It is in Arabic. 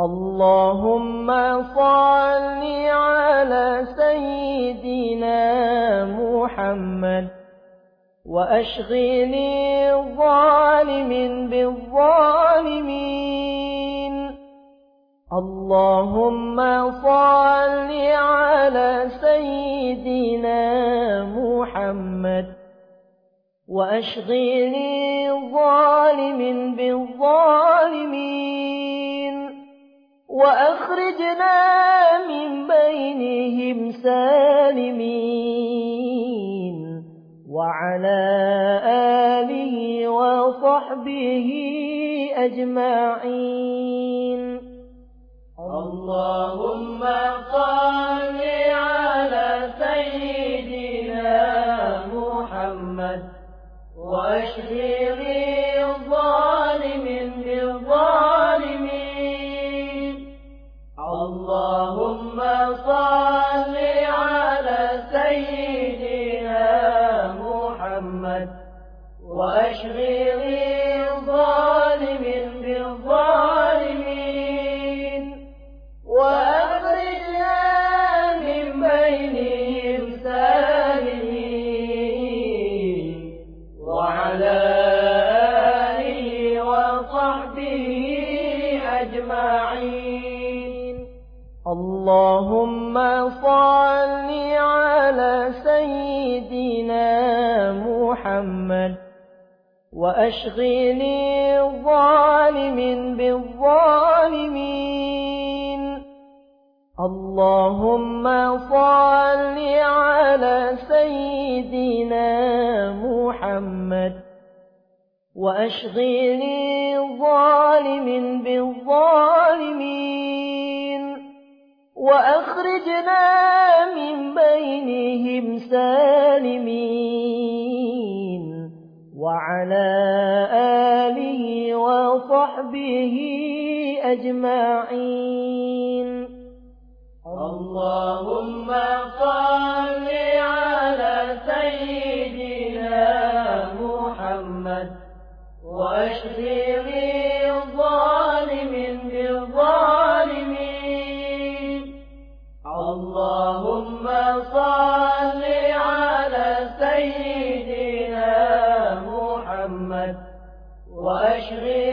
اللهم صل على سيدنا محمد وأشغني الظالم بالظالمين. اللهم صل على سيدنا محمد وأشغني الظالم بالظالمين. وأخرجنا من بينهم سالمين وعلى آله وصحبه أجمعين اللهم صل على سيدنا محمد واشفي الظالم بالظالمين وأخرجنا من بينهم سالمين وعلى آله وصحبه أجمعين اللهم صل على سيدنا محمد وأشغني الظالم بالظالمين. اللهم صل على سيدنا محمد وأشغني الظالم بالظالمين. وأخرجنا من بينهم سالمين وعلى آله وصحبه أجمعين. اللهم صل على سيدنا محمد واشفي سيدنا محمد وأشغل